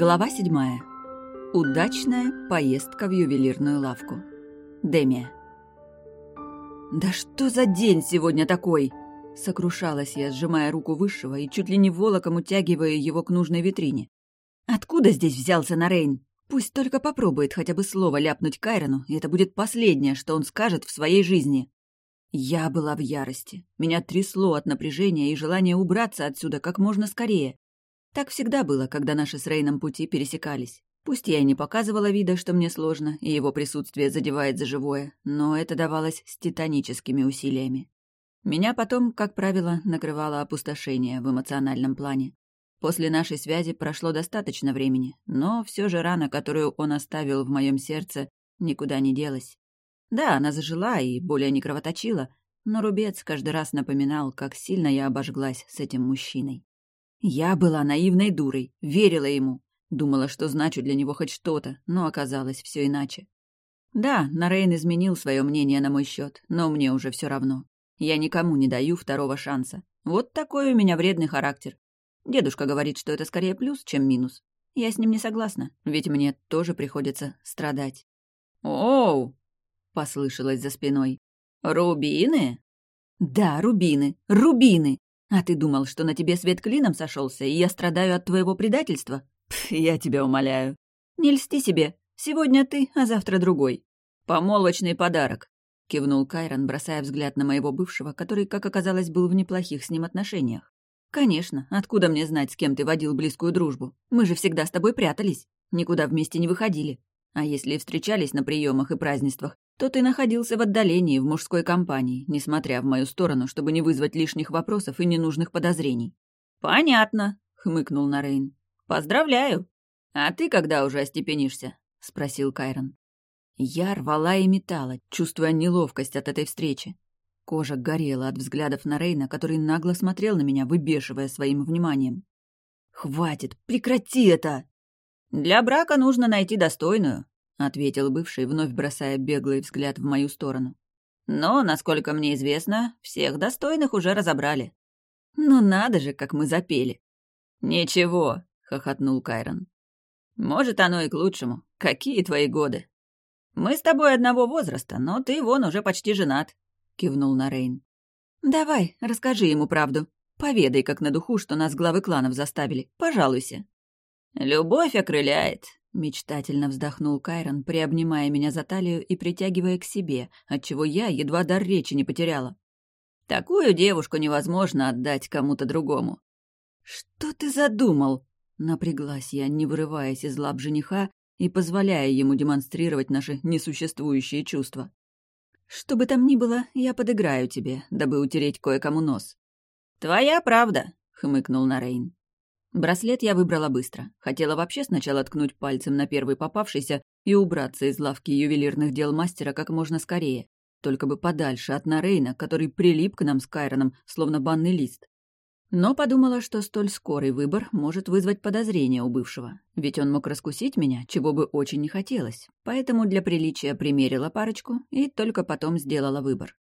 Глава седьмая. Удачная поездка в ювелирную лавку. Демия. «Да что за день сегодня такой?» Сокрушалась я, сжимая руку Высшего и чуть ли не волоком утягивая его к нужной витрине. «Откуда здесь взялся Нарейн? Пусть только попробует хотя бы слово ляпнуть Кайрону, и это будет последнее, что он скажет в своей жизни». Я была в ярости. Меня трясло от напряжения и желания убраться отсюда как можно скорее. Так всегда было, когда наши с Рейном пути пересекались. Пусть я и не показывала вида, что мне сложно, и его присутствие задевает за живое, но это давалось с титаническими усилиями. Меня потом, как правило, накрывало опустошение в эмоциональном плане. После нашей связи прошло достаточно времени, но все же рана, которую он оставил в моем сердце, никуда не делась. Да, она зажила и более не кровоточила, но рубец каждый раз напоминал, как сильно я обожглась с этим мужчиной. Я была наивной дурой, верила ему, думала, что значу для него хоть что-то, но оказалось все иначе. Да, Нарейн изменил свое мнение на мой счет, но мне уже все равно. Я никому не даю второго шанса. Вот такой у меня вредный характер. Дедушка говорит, что это скорее плюс, чем минус. Я с ним не согласна, ведь мне тоже приходится страдать. «Оу!» — послышалось за спиной. «Рубины?» «Да, рубины, рубины! А ты думал, что на тебе свет клином сошелся, и я страдаю от твоего предательства? Пф, я тебя умоляю. Не льсти себе. Сегодня ты, а завтра другой. Помолвочный подарок. Кивнул Кайрон, бросая взгляд на моего бывшего, который, как оказалось, был в неплохих с ним отношениях. «Конечно. Откуда мне знать, с кем ты водил близкую дружбу? Мы же всегда с тобой прятались. Никуда вместе не выходили. А если и встречались на приемах и празднествах, то ты находился в отдалении в мужской компании, несмотря в мою сторону, чтобы не вызвать лишних вопросов и ненужных подозрений. «Понятно», — хмыкнул Нарейн. «Поздравляю. А ты когда уже остепенишься?» — спросил Кайрон. Я рвала и метала, чувствуя неловкость от этой встречи. Кожа горела от взглядов на Рейна, который нагло смотрел на меня, выбешивая своим вниманием. «Хватит! Прекрати это!» «Для брака нужно найти достойную», ответил бывший, вновь бросая беглый взгляд в мою сторону. Но, насколько мне известно, всех достойных уже разобрали. Ну надо же, как мы запели. Ничего, хохотнул Кайрон. Может, оно и к лучшему. Какие твои годы? Мы с тобой одного возраста, но ты вон уже почти женат, кивнул Нарейн. Давай, расскажи ему правду. Поведай, как на духу, что нас главы кланов заставили. Пожалуйся. Любовь окрыляет, Мечтательно вздохнул Кайрон, приобнимая меня за талию и притягивая к себе, отчего я едва дар речи не потеряла. Такую девушку невозможно отдать кому-то другому. «Что ты задумал?» Напряглась я, не вырываясь из лап жениха и позволяя ему демонстрировать наши несуществующие чувства. «Что бы там ни было, я подыграю тебе, дабы утереть кое-кому нос». «Твоя правда», — хмыкнул Нарейн. Браслет я выбрала быстро. Хотела вообще сначала ткнуть пальцем на первый попавшийся и убраться из лавки ювелирных дел мастера как можно скорее. Только бы подальше от Нарейна, который прилип к нам с Кайроном, словно банный лист. Но подумала, что столь скорый выбор может вызвать подозрения у бывшего. Ведь он мог раскусить меня, чего бы очень не хотелось. Поэтому для приличия примерила парочку и только потом сделала выбор.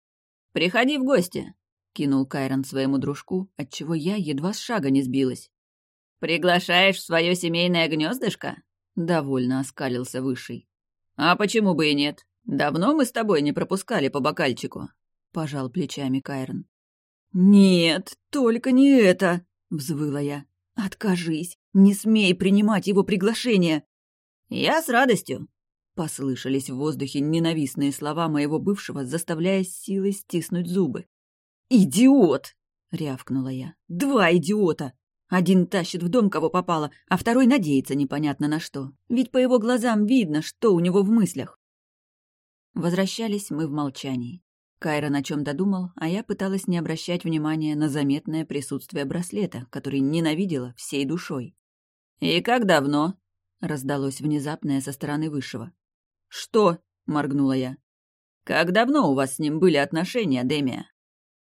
«Приходи в гости!» — кинул Кайрон своему дружку, отчего я едва с шага не сбилась. «Приглашаешь в свое семейное гнездышко?» — довольно оскалился Высший. «А почему бы и нет? Давно мы с тобой не пропускали по бокальчику?» — пожал плечами Кайрон. «Нет, только не это!» — взвыла я. «Откажись! Не смей принимать его приглашение!» «Я с радостью!» — послышались в воздухе ненавистные слова моего бывшего, заставляя силой стиснуть зубы. «Идиот!» — рявкнула я. «Два идиота! Один тащит в дом, кого попало, а второй надеется непонятно на что. Ведь по его глазам видно, что у него в мыслях. Возвращались мы в молчании. Кайра на чем додумал, а я пыталась не обращать внимания на заметное присутствие браслета, который ненавидела всей душой. «И как давно?» — раздалось внезапное со стороны Высшего. «Что?» — моргнула я. «Как давно у вас с ним были отношения, Демия?»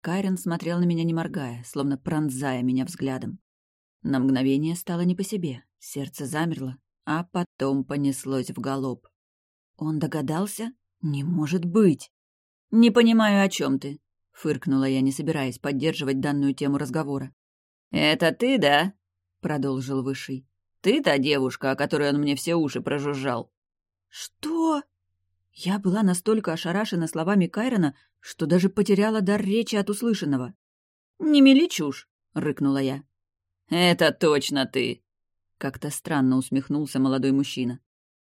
Кайрен смотрел на меня не моргая, словно пронзая меня взглядом. На мгновение стало не по себе, сердце замерло, а потом понеслось в галоп. Он догадался? Не может быть! «Не понимаю, о чем ты», — фыркнула я, не собираясь поддерживать данную тему разговора. «Это ты, да?» — продолжил Высший. «Ты та девушка, о которой он мне все уши прожужжал?» «Что?» Я была настолько ошарашена словами Кайрона, что даже потеряла дар речи от услышанного. «Не мели чушь!» — рыкнула я. «Это точно ты!» — как-то странно усмехнулся молодой мужчина.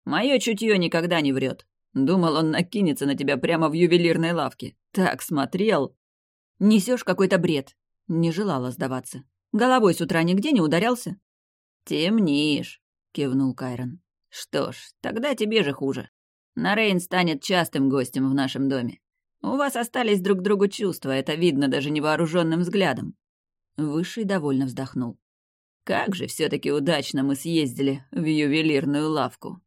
«Мое чутье никогда не врет. Думал, он накинется на тебя прямо в ювелирной лавке. Так смотрел!» Несешь какой-то бред!» Не желала сдаваться. «Головой с утра нигде не ударялся?» «Темнишь!» — кивнул Кайрон. «Что ж, тогда тебе же хуже. Нарейн станет частым гостем в нашем доме. У вас остались друг другу чувства, это видно даже невооруженным взглядом. Высший довольно вздохнул. Как же все таки удачно мы съездили в ювелирную лавку.